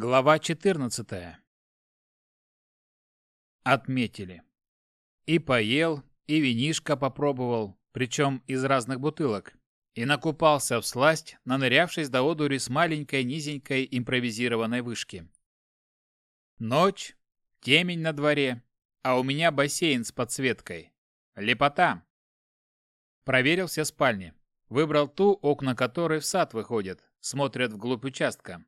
Глава 14. Отметили. И поел, и винишко попробовал, причем из разных бутылок, и накупался в сласть, нанырявшись до одури с маленькой низенькой импровизированной вышки. Ночь, темень на дворе, а у меня бассейн с подсветкой. Лепота. Проверил все спальни. Выбрал ту, окна которой в сад выходят, смотрят вглубь участка,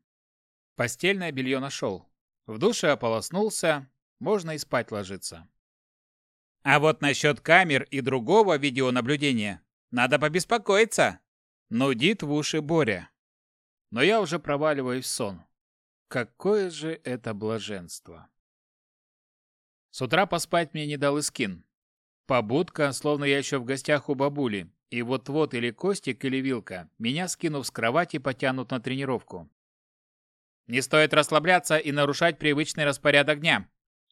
Постельное белье нашел. В душе ополоснулся, можно и спать ложиться. А вот насчет камер и другого видеонаблюдения надо побеспокоиться. Нудит в уши Боря. Но я уже проваливаюсь в сон. Какое же это блаженство. С утра поспать мне не дал Искин. Побудка, словно я еще в гостях у бабули. И вот-вот или Костик, или Вилка, меня скинув с кровати, потянут на тренировку. Не стоит расслабляться и нарушать привычный распорядок дня,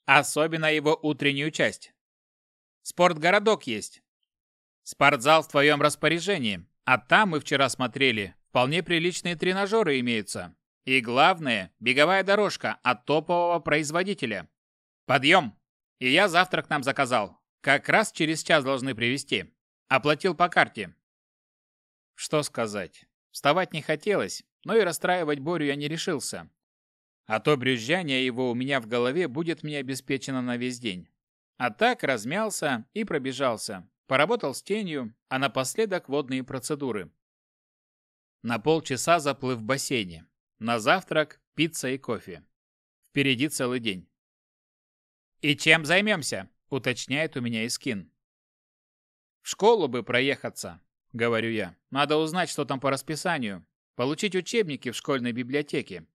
особенно его утреннюю часть. Спортгородок есть. Спортзал в твоем распоряжении, а там мы вчера смотрели, вполне приличные тренажеры имеются. И главное, беговая дорожка от топового производителя. Подъем! И я завтрак нам заказал. Как раз через час должны привезти. Оплатил по карте. Что сказать? Вставать не хотелось, но и расстраивать Борю я не решился. А то брюзжание его у меня в голове будет мне обеспечено на весь день. А так размялся и пробежался, поработал с тенью, а напоследок водные процедуры. На полчаса заплыв в бассейне. На завтрак пицца и кофе. Впереди целый день. «И чем займемся?» – уточняет у меня Искин. «В школу бы проехаться», – говорю я. «Надо узнать, что там по расписанию. Получить учебники в школьной библиотеке.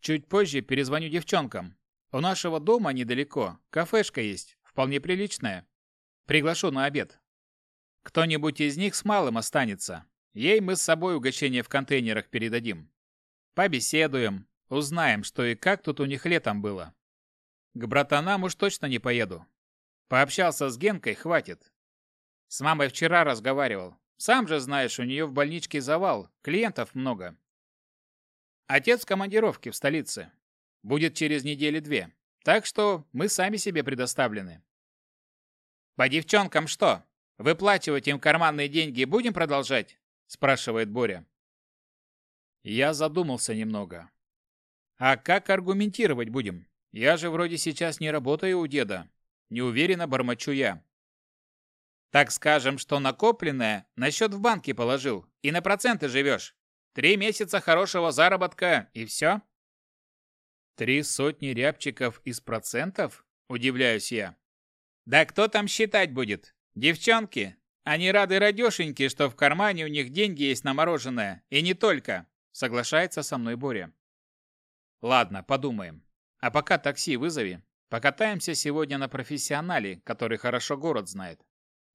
Чуть позже перезвоню девчонкам. У нашего дома недалеко кафешка есть, вполне приличная. Приглашу на обед. Кто-нибудь из них с малым останется. Ей мы с собой угощение в контейнерах передадим. Побеседуем, узнаем, что и как тут у них летом было. К братанам уж точно не поеду. Пообщался с Генкой, хватит. С мамой вчера разговаривал. Сам же знаешь, у нее в больничке завал, клиентов много. Отец командировки в столице. Будет через недели две. Так что мы сами себе предоставлены. По девчонкам что? Выплачивать им карманные деньги будем продолжать? Спрашивает Боря. Я задумался немного. А как аргументировать будем? Я же вроде сейчас не работаю у деда. Неуверенно бормочу я. Так скажем, что накопленное на счет в банке положил, и на проценты живешь. Три месяца хорошего заработка, и все. Три сотни рябчиков из процентов? Удивляюсь я. Да кто там считать будет? Девчонки. Они рады радешеньки, что в кармане у них деньги есть на мороженое, и не только. Соглашается со мной Боря. Ладно, подумаем. А пока такси вызови. Покатаемся сегодня на профессионале, который хорошо город знает.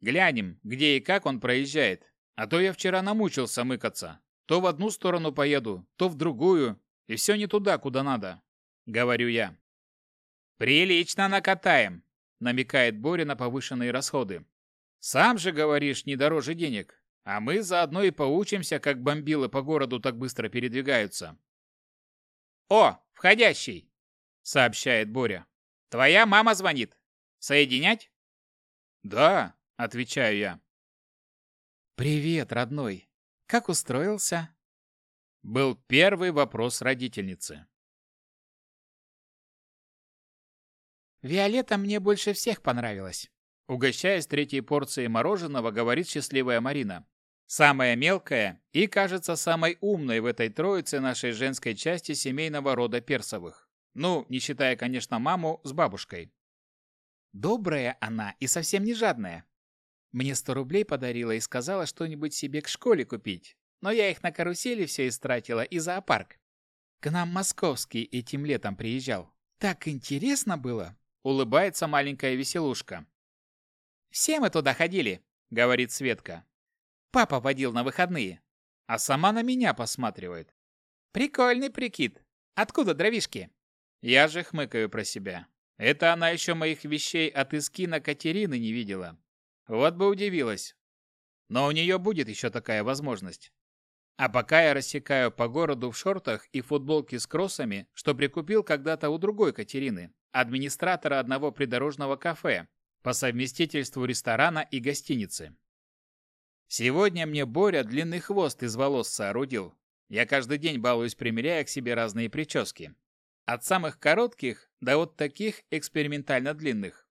Глянем, где и как он проезжает. А то я вчера намучился мыкаться. То в одну сторону поеду, то в другую. И все не туда, куда надо», — говорю я. «Прилично накатаем», — намекает Боря на повышенные расходы. «Сам же, говоришь, не дороже денег. А мы заодно и поучимся, как бомбилы по городу так быстро передвигаются». «О, входящий!» — сообщает Боря. «Твоя мама звонит. Соединять?» «Да», — отвечаю я. «Привет, родной! Как устроился?» Был первый вопрос родительницы. «Виолетта мне больше всех понравилась», — угощаясь третьей порцией мороженого, говорит счастливая Марина. «Самая мелкая и, кажется, самой умной в этой троице нашей женской части семейного рода Персовых. Ну, не считая, конечно, маму с бабушкой». «Добрая она и совсем не жадная», мне сто рублей подарила и сказала что-нибудь себе к школе купить. Но я их на карусели все истратила и зоопарк. К нам московский этим летом приезжал. Так интересно было!» Улыбается маленькая веселушка. «Все мы туда ходили», — говорит Светка. «Папа водил на выходные, а сама на меня посматривает. Прикольный прикид. Откуда дровишки?» Я же хмыкаю про себя. Это она еще моих вещей от Искина Катерины не видела. Вот бы удивилась. Но у нее будет еще такая возможность. А пока я рассекаю по городу в шортах и футболке с кроссами, что прикупил когда-то у другой Катерины, администратора одного придорожного кафе, по совместительству ресторана и гостиницы. Сегодня мне Боря длинный хвост из волос соорудил. Я каждый день балуюсь, примеряя к себе разные прически. От самых коротких до вот таких экспериментально длинных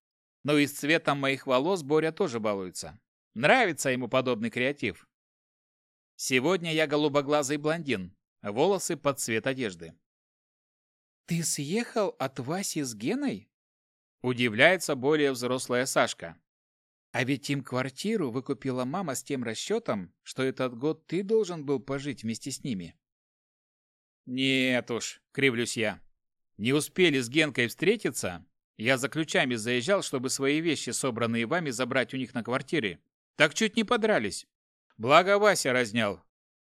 но и с цветом моих волос Боря тоже балуется. Нравится ему подобный креатив. Сегодня я голубоглазый блондин, волосы под цвет одежды. «Ты съехал от Васи с Геной?» Удивляется более взрослая Сашка. «А ведь им квартиру выкупила мама с тем расчетом, что этот год ты должен был пожить вместе с ними». «Нет уж», — кривлюсь я. «Не успели с Генкой встретиться, я за ключами заезжал, чтобы свои вещи, собранные вами, забрать у них на квартире. Так чуть не подрались. Благо Вася разнял.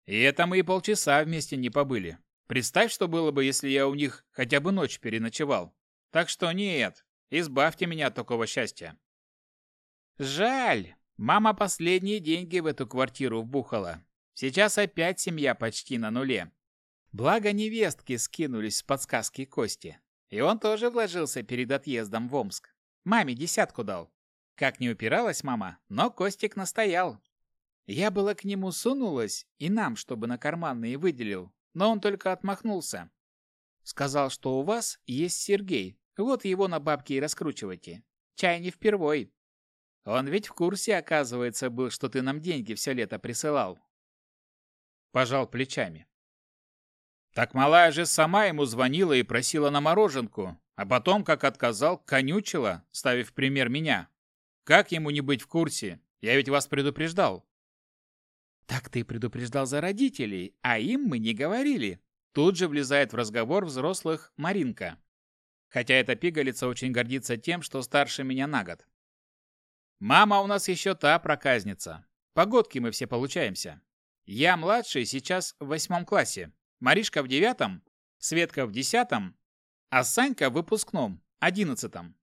И это мы и полчаса вместе не побыли. Представь, что было бы, если я у них хотя бы ночь переночевал. Так что нет, избавьте меня от такого счастья. Жаль. Мама последние деньги в эту квартиру вбухала. Сейчас опять семья почти на нуле. Благо невестки скинулись с подсказки Кости. И он тоже вложился перед отъездом в Омск. Маме десятку дал. Как не упиралась мама, но Костик настоял. Я была к нему сунулась и нам, чтобы на карманные выделил, но он только отмахнулся. Сказал, что у вас есть Сергей, вот его на бабки и раскручивайте. Чай не впервой. Он ведь в курсе, оказывается, был, что ты нам деньги все лето присылал. Пожал плечами. Так малая же сама ему звонила и просила на мороженку, а потом, как отказал, конючила, ставив пример меня. Как ему не быть в курсе? Я ведь вас предупреждал. Так ты предупреждал за родителей, а им мы не говорили. Тут же влезает в разговор взрослых Маринка. Хотя эта пигалица очень гордится тем, что старше меня на год. Мама у нас еще та проказница. Погодки мы все получаемся. Я младший, сейчас в восьмом классе. Маришка в девятом, Светка в десятом, а Санька в выпускном, одиннадцатом.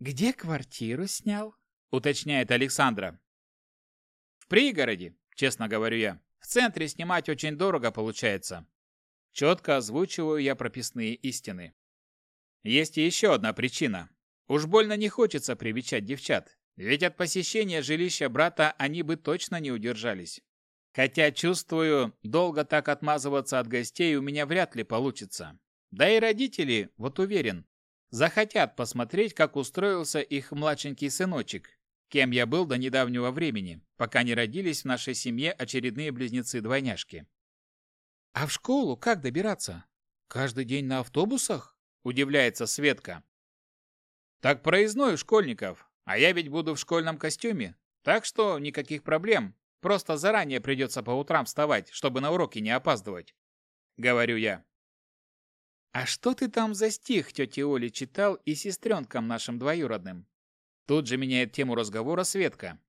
«Где квартиру снял?» — уточняет Александра. «В пригороде, честно говорю я. В центре снимать очень дорого получается». Четко озвучиваю я прописные истины. Есть еще одна причина. Уж больно не хочется привечать девчат, ведь от посещения жилища брата они бы точно не удержались. Хотя, чувствую, долго так отмазываться от гостей у меня вряд ли получится. Да и родители, вот уверен, захотят посмотреть, как устроился их младшенький сыночек, кем я был до недавнего времени, пока не родились в нашей семье очередные близнецы-двойняшки. «А в школу как добираться? Каждый день на автобусах?» – удивляется Светка. «Так проездной у школьников, а я ведь буду в школьном костюме, так что никаких проблем. Просто заранее придется по утрам вставать, чтобы на уроки не опаздывать. Говорю я. А что ты там за стих тетя Оля читал и сестренкам нашим двоюродным? Тут же меняет тему разговора Светка.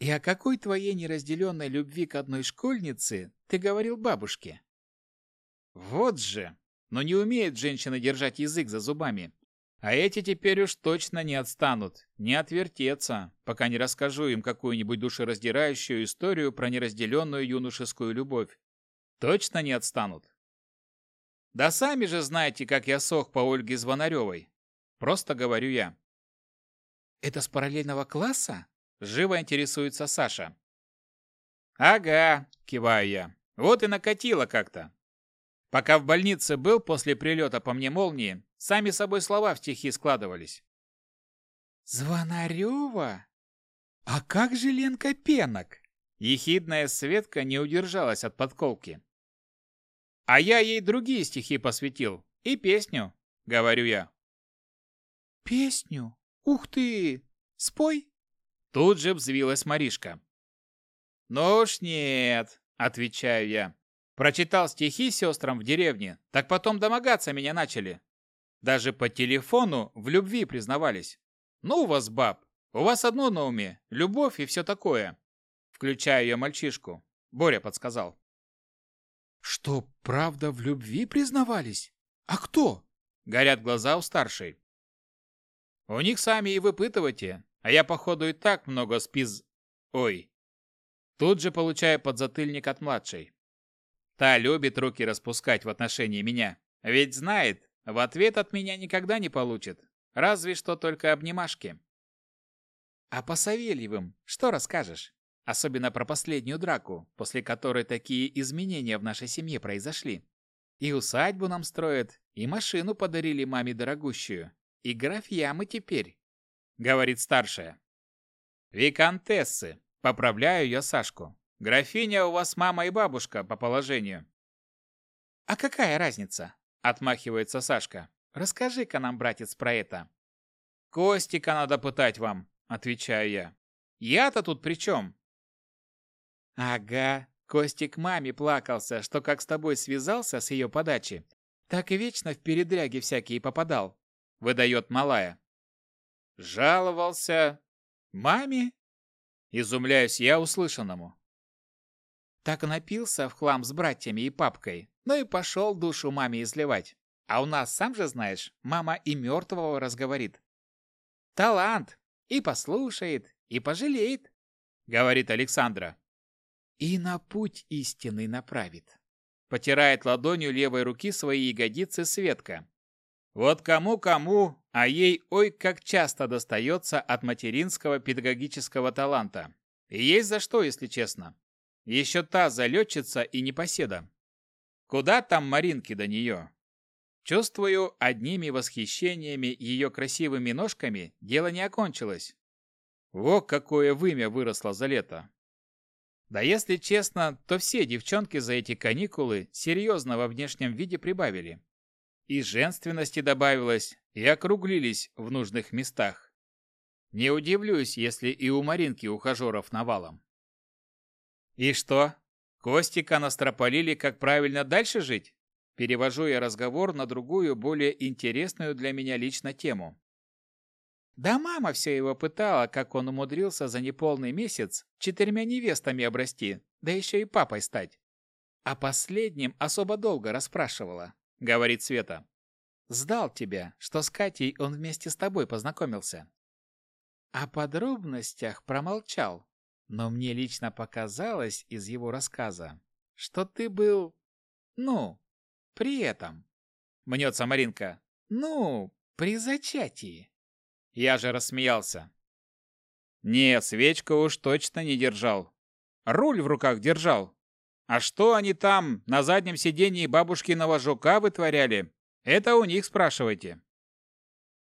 И о какой твоей неразделенной любви к одной школьнице ты говорил бабушке? Вот же! Но не умеет женщина держать язык за зубами. А эти теперь уж точно не отстанут, не отвертеться, пока не расскажу им какую-нибудь душераздирающую историю про неразделенную юношескую любовь. Точно не отстанут. Да сами же знаете, как я сох по Ольге Звонаревой. Просто говорю я. Это с параллельного класса? Живо интересуется Саша. Ага, киваю я. Вот и накатило как-то. Пока в больнице был после прилета по мне молнии, Сами собой слова в стихи складывались. «Звонарева? А как же Ленка Пенок?» Ехидная Светка не удержалась от подколки. «А я ей другие стихи посвятил. И песню», — говорю я. «Песню? Ух ты! Спой!» Тут же взвилась Маришка. «Ну уж нет», — отвечаю я. Прочитал стихи сестрам в деревне, так потом домогаться меня начали. Даже по телефону в любви признавались. «Ну у вас, баб, у вас одно на уме, любовь и все такое». Включаю ее мальчишку, Боря подсказал. «Что, правда в любви признавались? А кто?» Горят глаза у старшей. «У них сами и выпытывайте, а я, походу, и так много спиз... Ой!» Тут же получаю подзатыльник от младшей. Та любит руки распускать в отношении меня, ведь знает, в ответ от меня никогда не получит, разве что только обнимашки. А по Савельевым что расскажешь? Особенно про последнюю драку, после которой такие изменения в нашей семье произошли. И усадьбу нам строят, и машину подарили маме дорогущую, и графья мы теперь, — говорит старшая. Викантессы, поправляю ее Сашку. Графиня у вас мама и бабушка по положению. А какая разница? Отмахивается Сашка. «Расскажи-ка нам, братец, про это». «Костика надо пытать вам», — отвечаю я. «Я-то тут при чем?» «Ага, Костик маме плакался, что как с тобой связался с ее подачи, так и вечно в передряги всякие попадал», — выдает малая. «Жаловался? Маме?» Изумляюсь я услышанному. Так напился в хлам с братьями и папкой, ну и пошел душу маме изливать. А у нас, сам же знаешь, мама и мертвого разговорит. Талант! И послушает, и пожалеет, говорит Александра. И на путь истины направит. Потирает ладонью левой руки свои ягодицы Светка. Вот кому-кому, а ей ой как часто достается от материнского педагогического таланта. И есть за что, если честно. Еще та залетчица и непоседа. Куда там Маринки до нее? Чувствую, одними восхищениями ее красивыми ножками дело не окончилось. Во какое вымя выросло за лето. Да если честно, то все девчонки за эти каникулы серьезно во внешнем виде прибавили. И женственности добавилось, и округлились в нужных местах. Не удивлюсь, если и у Маринки ухажеров навалом. И что? Костика настропалили, как правильно дальше жить? Перевожу я разговор на другую, более интересную для меня лично тему. Да мама все его пытала, как он умудрился за неполный месяц четырьмя невестами обрасти, да еще и папой стать. А О последнем особо долго расспрашивала, говорит Света. Сдал тебя, что с Катей он вместе с тобой познакомился. О подробностях промолчал, но мне лично показалось из его рассказа, что ты был... ну, при этом. Мнется Маринка. Ну, при зачатии. Я же рассмеялся. Не, свечку уж точно не держал. Руль в руках держал. А что они там на заднем сидении бабушкиного жука вытворяли, это у них спрашивайте.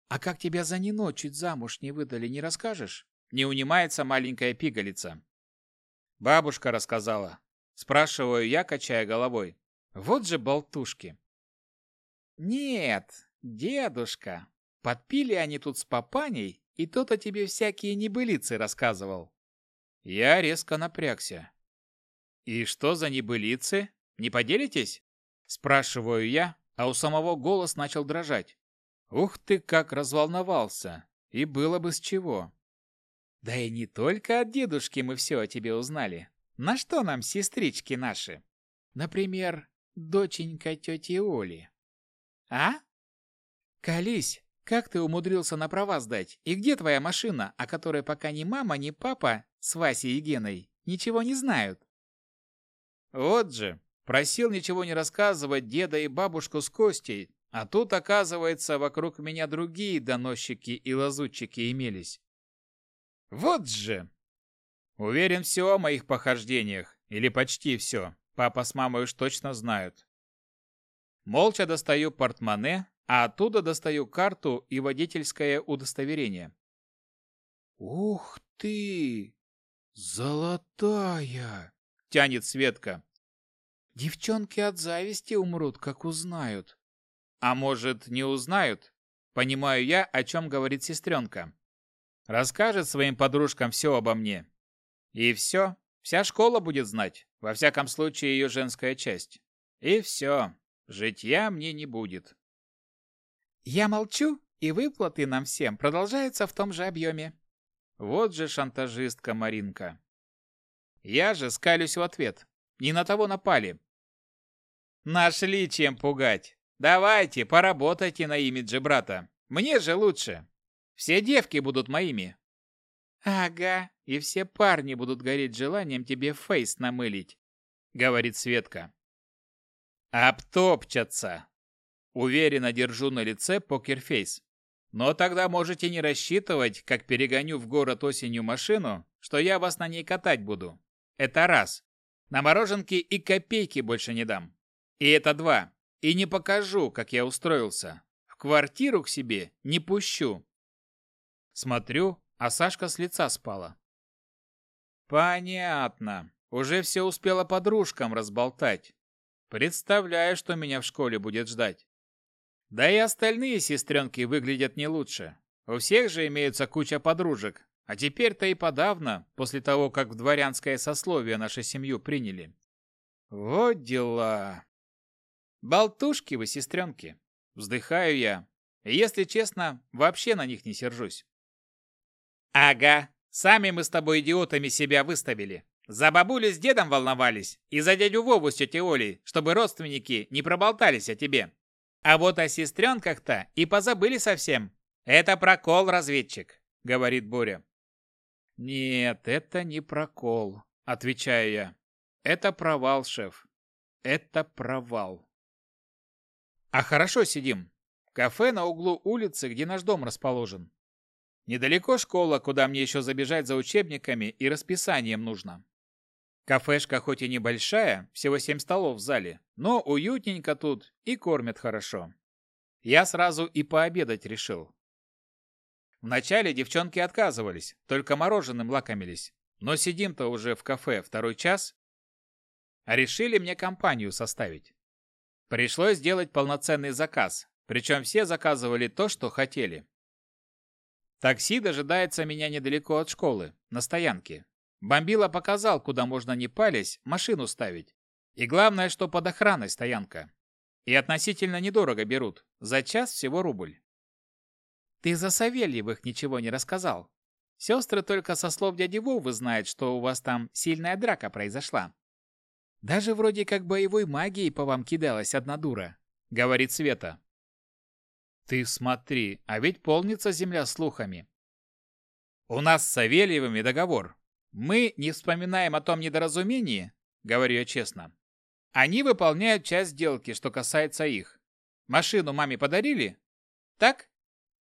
А как тебя за Нино чуть замуж не выдали, не расскажешь? не унимается маленькая пигалица. Бабушка рассказала. Спрашиваю я, качая головой. Вот же болтушки. Нет, дедушка. Подпили они тут с папаней, и тот о тебе всякие небылицы рассказывал. Я резко напрягся. И что за небылицы? Не поделитесь? Спрашиваю я, а у самого голос начал дрожать. Ух ты, как разволновался. И было бы с чего. Да и не только от дедушки мы все о тебе узнали. На что нам сестрички наши? Например, доченька тети Оли. А? Колись, как ты умудрился на права сдать? И где твоя машина, о которой пока ни мама, ни папа с Васей и Геной ничего не знают? Вот же, просил ничего не рассказывать деда и бабушку с Костей, а тут, оказывается, вокруг меня другие доносчики и лазутчики имелись. Вот же! Уверен, все о моих похождениях, или почти все. Папа с мамой уж точно знают. Молча достаю портмоне, а оттуда достаю карту и водительское удостоверение. «Ух ты! Золотая!» — тянет Светка. «Девчонки от зависти умрут, как узнают». «А может, не узнают?» Понимаю я, о чем говорит сестренка. Расскажет своим подружкам все обо мне. И все. Вся школа будет знать. Во всяком случае, ее женская часть. И все. Житья мне не будет. Я молчу, и выплаты нам всем продолжаются в том же объеме. Вот же шантажистка Маринка. Я же скалюсь в ответ. Не на того напали. Нашли чем пугать. Давайте, поработайте на имидже брата. Мне же лучше. Все девки будут моими. Ага, и все парни будут гореть желанием тебе фейс намылить, говорит Светка. Обтопчатся. Уверенно держу на лице покерфейс. Но тогда можете не рассчитывать, как перегоню в город осенью машину, что я вас на ней катать буду. Это раз. На мороженке и копейки больше не дам. И это два. И не покажу, как я устроился. В квартиру к себе не пущу. Смотрю, а Сашка с лица спала. Понятно. Уже все успела подружкам разболтать. Представляю, что меня в школе будет ждать. Да и остальные сестренки выглядят не лучше. У всех же имеется куча подружек. А теперь-то и подавно, после того, как в дворянское сословие нашу семью приняли. Вот дела. Болтушки вы, сестренки. Вздыхаю я. Если честно, вообще на них не сержусь. Ага, сами мы с тобой, идиотами, себя выставили. За бабулю с дедом волновались и за дядю Вову с тетей Олей, чтобы родственники не проболтались о тебе. А вот о сестренках-то и позабыли совсем. Это прокол, разведчик, говорит Боря. Нет, это не прокол, отвечаю я. Это провал, шеф. Это провал. А хорошо сидим. Кафе на углу улицы, где наш дом расположен. Недалеко школа, куда мне еще забежать за учебниками и расписанием нужно. Кафешка хоть и небольшая, всего семь столов в зале, но уютненько тут и кормят хорошо. Я сразу и пообедать решил. Вначале девчонки отказывались, только мороженым лакомились. Но сидим-то уже в кафе второй час. А решили мне компанию составить. Пришлось сделать полноценный заказ, причем все заказывали то, что хотели. Такси дожидается меня недалеко от школы, на стоянке. Бомбила показал, куда можно не пались, машину ставить. И главное, что под охраной стоянка. И относительно недорого берут. За час всего рубль. Ты за Савельевых ничего не рассказал. Сестры только со слов дяди Вовы знают, что у вас там сильная драка произошла. Даже вроде как боевой магией по вам кидалась одна дура, говорит Света. Ты смотри, а ведь полнится земля слухами. У нас с Савельевыми договор. Мы не вспоминаем о том недоразумении, говорю я честно. Они выполняют часть сделки, что касается их. Машину маме подарили? Так?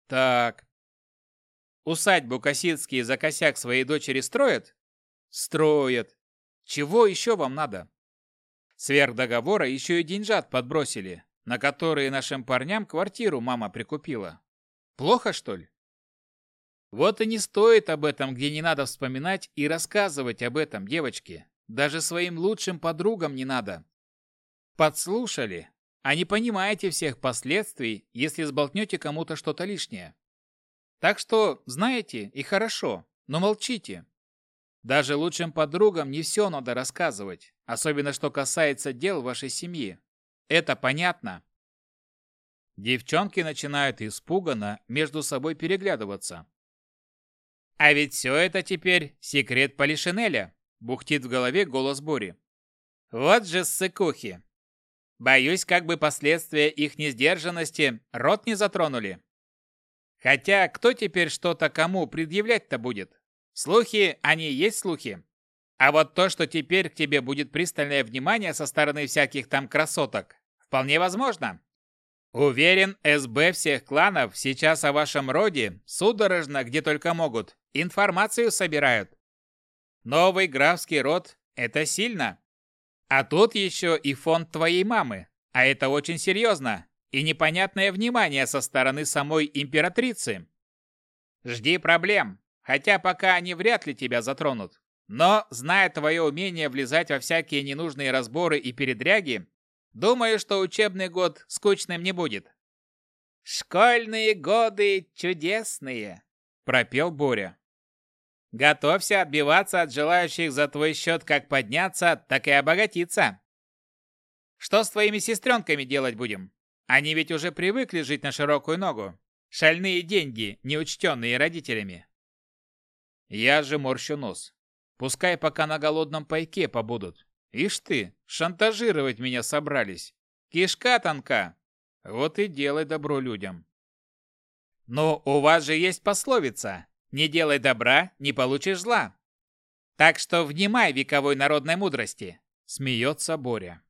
Так. Усадьбу Косицкие за косяк своей дочери строят? Строят. Чего еще вам надо? Сверх договора еще и деньжат подбросили на которые нашим парням квартиру мама прикупила. Плохо, что ли? Вот и не стоит об этом, где не надо вспоминать и рассказывать об этом, девочки. Даже своим лучшим подругам не надо. Подслушали, а не понимаете всех последствий, если сболтнете кому-то что-то лишнее. Так что, знаете, и хорошо, но молчите. Даже лучшим подругам не все надо рассказывать, особенно что касается дел вашей семьи. Это понятно?» Девчонки начинают испуганно между собой переглядываться. «А ведь все это теперь секрет Полишинеля», — бухтит в голове голос Бори. «Вот же ссыкухи! Боюсь, как бы последствия их несдержанности рот не затронули. Хотя кто теперь что-то кому предъявлять-то будет? Слухи, они есть слухи. А вот то, что теперь к тебе будет пристальное внимание со стороны всяких там красоток, вполне возможно. Уверен, СБ всех кланов сейчас о вашем роде судорожно, где только могут, информацию собирают. Новый графский род – это сильно. А тут еще и фонд твоей мамы, а это очень серьезно, и непонятное внимание со стороны самой императрицы. Жди проблем, хотя пока они вряд ли тебя затронут. Но, зная твое умение влезать во всякие ненужные разборы и передряги, думаю, что учебный год скучным не будет. «Школьные годы чудесные!» – пропел Боря. «Готовься отбиваться от желающих за твой счет как подняться, так и обогатиться. Что с твоими сестренками делать будем? Они ведь уже привыкли жить на широкую ногу. Шальные деньги, неучтенные родителями». Я же морщу нос. Пускай пока на голодном пайке побудут. Ишь ты, шантажировать меня собрались. Кишка тонка. Вот и делай добро людям. Но у вас же есть пословица «Не делай добра, не получишь зла». Так что внимай вековой народной мудрости, смеется Боря.